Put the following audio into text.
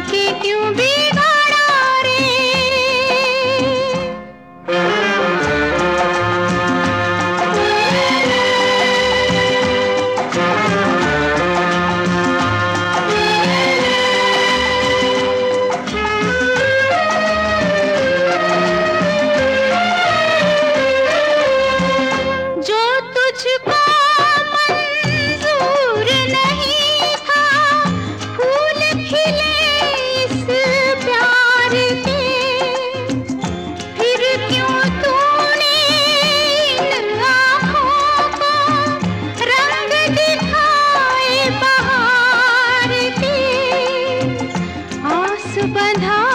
के क्यों बिगाड़ा बंधा